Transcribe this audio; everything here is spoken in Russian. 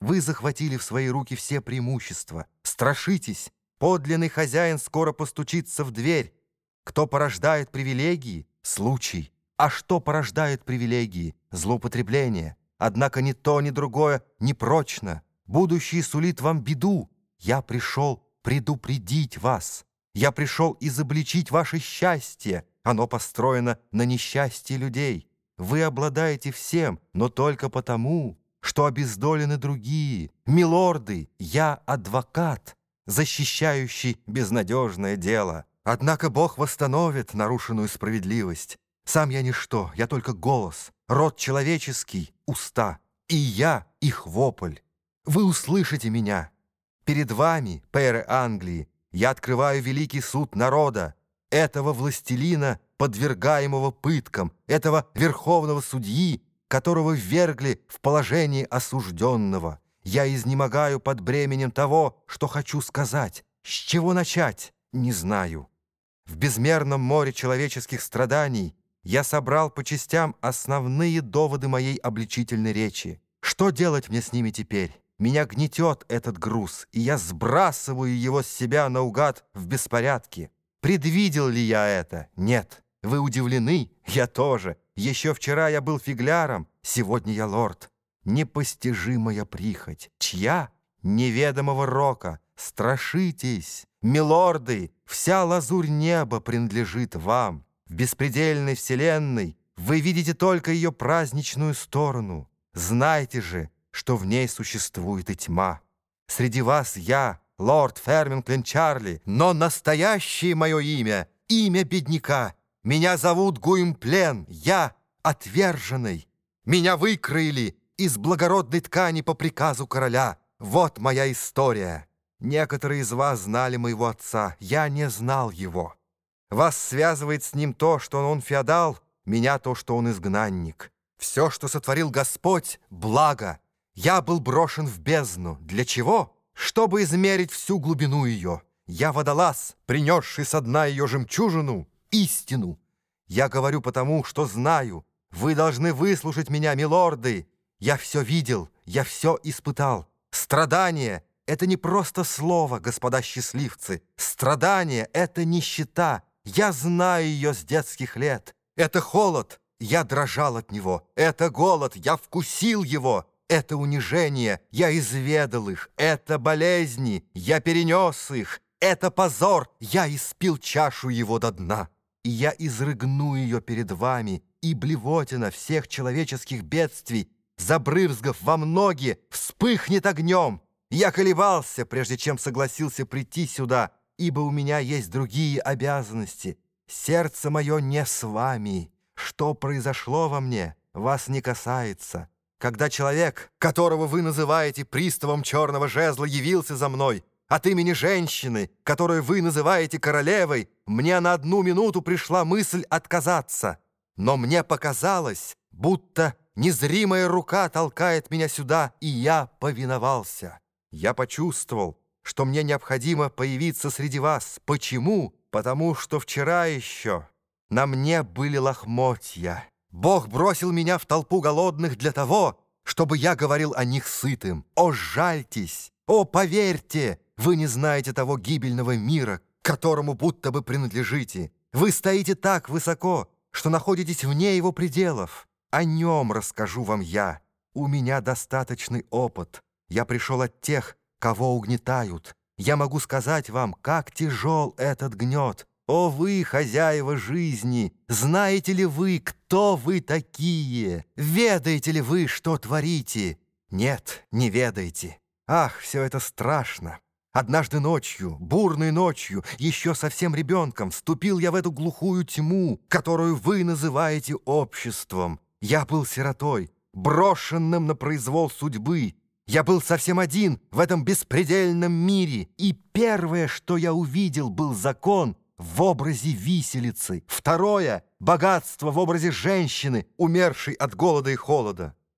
Вы захватили в свои руки все преимущества. Страшитесь, подлинный хозяин скоро постучится в дверь. Кто порождает привилегии — случай. А что порождает привилегии? Злоупотребление. Однако ни то, ни другое не прочно. Будущее сулит вам беду. Я пришел предупредить вас. Я пришел изобличить ваше счастье. Оно построено на несчастье людей. Вы обладаете всем, но только потому, что обездолены другие. Милорды, я адвокат, защищающий безнадежное дело. Однако Бог восстановит нарушенную справедливость. Сам я ничто, я только голос, род человеческий, уста, и я их вопль. Вы услышите меня. Перед вами, пэры Англии, я открываю великий суд народа, этого властелина, подвергаемого пыткам, этого верховного судьи, которого ввергли в положение осужденного. Я изнемогаю под бременем того, что хочу сказать. С чего начать, не знаю. В безмерном море человеческих страданий я собрал по частям основные доводы моей обличительной речи. Что делать мне с ними теперь? Меня гнетет этот груз, и я сбрасываю его с себя наугад в беспорядке. Предвидел ли я это? Нет. Вы удивлены? Я тоже. Еще вчера я был фигляром, сегодня я лорд. Непостижимая прихоть. Чья? Неведомого рока. Страшитесь. Милорды, вся лазурь неба принадлежит вам. В беспредельной вселенной вы видите только ее праздничную сторону. Знайте же, что в ней существует и тьма. Среди вас я, лорд Ферминглин Чарли, но настоящее мое имя — имя бедняка. Меня зовут Гуимплен, я отверженный. Меня выкроили из благородной ткани по приказу короля. Вот моя история. Некоторые из вас знали моего отца, я не знал его. Вас связывает с ним то, что он феодал, меня то, что он изгнанник. Все, что сотворил Господь, благо. Я был брошен в бездну. Для чего? Чтобы измерить всю глубину ее. Я водолаз, принесший со дна ее жемчужину, истину. Я говорю потому, что знаю. Вы должны выслушать меня, милорды. Я все видел, я все испытал. Страдание — это не просто слово, господа счастливцы. Страдание — это нищета. Я знаю ее с детских лет. Это холод, я дрожал от него. Это голод, я вкусил его. Это унижение, я изведал их. Это болезни, я перенес их. Это позор, я испил чашу его до дна. И я изрыгну ее перед вами, и блевотина всех человеческих бедствий, забрызгав во многие, вспыхнет огнем. Я колебался, прежде чем согласился прийти сюда, ибо у меня есть другие обязанности. Сердце мое не с вами. Что произошло во мне, вас не касается. Когда человек, которого вы называете приставом черного жезла, явился за мной, от имени женщины, которую вы называете королевой, мне на одну минуту пришла мысль отказаться. Но мне показалось, будто незримая рука толкает меня сюда, и я повиновался. Я почувствовал, что мне необходимо появиться среди вас. Почему? Потому что вчера еще на мне были лохмотья. Бог бросил меня в толпу голодных для того, чтобы я говорил о них сытым. О, жальтесь! О, поверьте! Вы не знаете того гибельного мира, которому будто бы принадлежите. Вы стоите так высоко, что находитесь вне его пределов. О нем расскажу вам я. У меня достаточный опыт. Я пришел от тех, кого угнетают. Я могу сказать вам, как тяжел этот гнет, о вы, хозяева жизни, знаете ли вы, кто вы такие? Ведаете ли вы, что творите? Нет, не ведаете. Ах, все это страшно. Однажды ночью, бурной ночью, еще совсем ребенком, вступил я в эту глухую тьму, которую вы называете обществом. Я был сиротой, брошенным на произвол судьбы. Я был совсем один в этом беспредельном мире, и первое, что я увидел, был закон, в образе виселицы. Второе — богатство в образе женщины, умершей от голода и холода.